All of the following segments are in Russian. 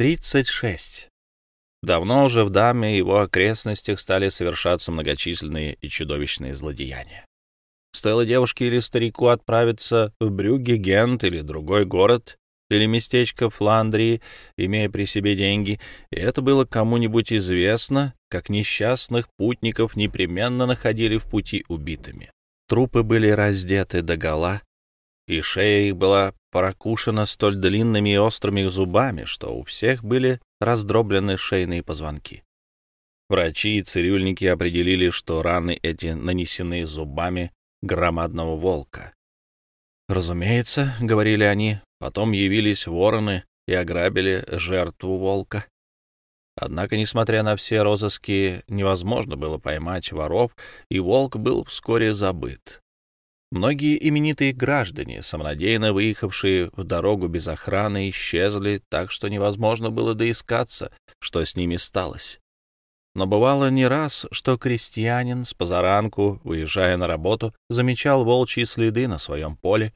36. Давно уже в Даме и его окрестностях стали совершаться многочисленные и чудовищные злодеяния. Стоило девушке или старику отправиться в Брюгге, Гент или другой город, или местечко Фландрии, имея при себе деньги, и это было кому-нибудь известно, как несчастных путников непременно находили в пути убитыми. Трупы были раздеты догола, и шея их была прокушена столь длинными и острыми зубами, что у всех были раздроблены шейные позвонки. Врачи и цирюльники определили, что раны эти нанесены зубами громадного волка. Разумеется, — говорили они, — потом явились вороны и ограбили жертву волка. Однако, несмотря на все розыски, невозможно было поймать воров, и волк был вскоре забыт. Многие именитые граждане, самонадеянно выехавшие в дорогу без охраны, исчезли, так что невозможно было доискаться, что с ними сталось. Но бывало не раз, что крестьянин с позаранку, выезжая на работу, замечал волчьи следы на своем поле,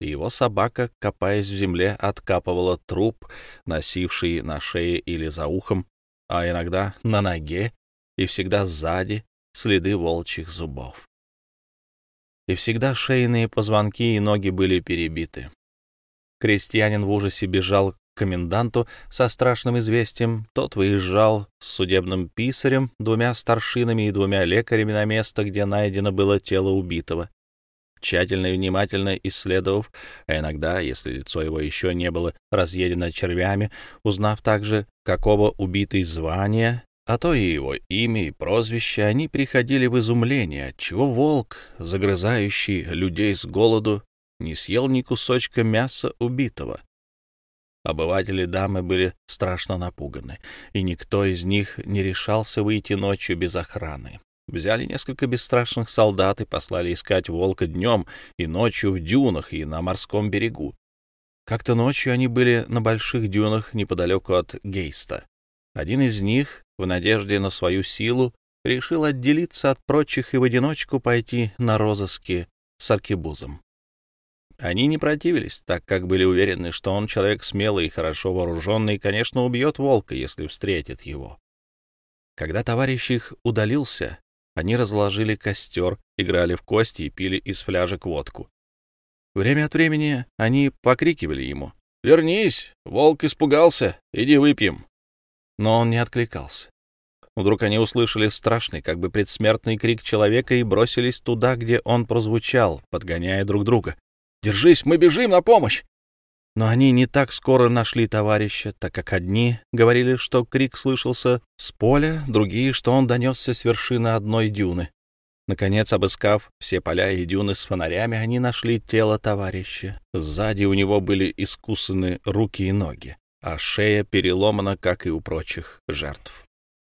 и его собака, копаясь в земле, откапывала труп, носивший на шее или за ухом, а иногда на ноге и всегда сзади следы волчьих зубов и всегда шейные позвонки и ноги были перебиты. Крестьянин в ужасе бежал к коменданту со страшным известием. Тот выезжал с судебным писарем, двумя старшинами и двумя лекарями на место, где найдено было тело убитого. Тщательно и внимательно исследовав, а иногда, если лицо его еще не было разъедено червями, узнав также, какого убитый звания а то и его имя и прозвище, они приходили в изумление, отчего волк, загрызающий людей с голоду, не съел ни кусочка мяса убитого. Обыватели дамы были страшно напуганы, и никто из них не решался выйти ночью без охраны. Взяли несколько бесстрашных солдат и послали искать волка днем и ночью в дюнах и на морском берегу. Как-то ночью они были на больших дюнах неподалеку от Гейста. Один из них, в надежде на свою силу, решил отделиться от прочих и в одиночку пойти на розыски с аркебузом. Они не противились, так как были уверены, что он человек смелый и хорошо вооруженный, и, конечно, убьет волка, если встретит его. Когда товарищ их удалился, они разложили костер, играли в кости и пили из фляжек водку. Время от времени они покрикивали ему. «Вернись! Волк испугался! Иди выпьем!» Но он не откликался. Вдруг они услышали страшный, как бы предсмертный крик человека и бросились туда, где он прозвучал, подгоняя друг друга. «Держись, мы бежим на помощь!» Но они не так скоро нашли товарища, так как одни говорили, что крик слышался с поля, другие, что он донесся с вершины одной дюны. Наконец, обыскав все поля и дюны с фонарями, они нашли тело товарища. Сзади у него были искусаны руки и ноги а шея переломана, как и у прочих жертв.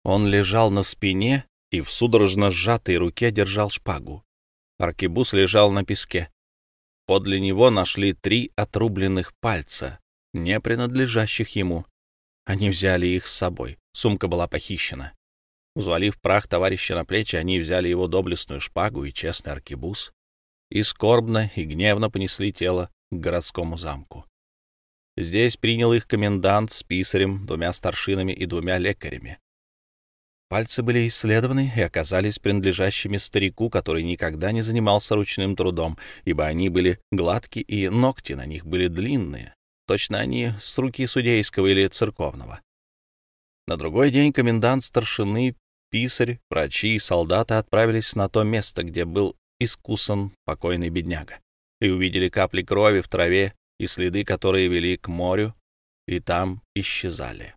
Он лежал на спине и в судорожно сжатой руке держал шпагу. Аркебус лежал на песке. Подле него нашли три отрубленных пальца, не принадлежащих ему. Они взяли их с собой. Сумка была похищена. Взвалив прах товарища на плечи, они взяли его доблестную шпагу и честный аркебуз и скорбно и гневно понесли тело к городскому замку. Здесь принял их комендант с писарем, двумя старшинами и двумя лекарями. Пальцы были исследованы и оказались принадлежащими старику, который никогда не занимался ручным трудом, ибо они были гладкие и ногти на них были длинные. Точно они с руки судейского или церковного. На другой день комендант старшины, писарь, врачи и солдаты отправились на то место, где был искусан покойный бедняга, и увидели капли крови в траве и следы, которые вели к морю, и там исчезали.